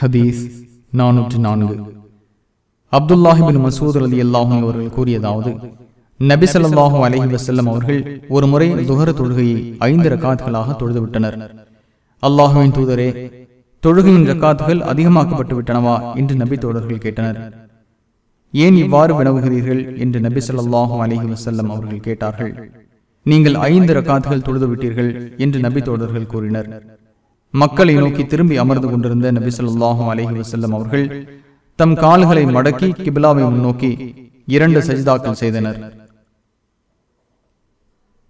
ஹதீஸ் நானூற்றி நான்கு அப்துல்லாஹிபின் மசூத் அலி அல்லாஹும் அவர்கள் கூறியதாவது நபிசல்லாஹூ அலஹி வசல்லம் அவர்கள் ஒரு முறை துகர தொழுகையை ஐந்து ரக்காத்துகளாக தொழுதுவிட்டனர். அல்லாஹுவின் தூதரே தொழுகையின் ரக்காத்துகள் அதிகமாக்கப்பட்டு விட்டனவா என்று நபி தோழர்கள் கேட்டனர். ஏன் இவ்வாறு வினவுகிறீர்கள் என்று நபி ஸல்லல்லாஹு அலஹி வசல்லம் அவர்கள் கேட்டார்கள். நீங்கள் ஐந்து ரக்காத்துகள் தொழுது விட்டீர்கள் என்று நபி தோழர்கள் கூறினர். மக்களை நோக்கி திரும்பி அமர்ந்து கொண்டிருந்த நபி சொல்லாஹும் அலஹி வசல்லம் அவர்கள் தம் கால்களை மடக்கி கிபிலாவை முன்னோக்கி இரண்டு சஜிதாக்கள் செய்தனர்.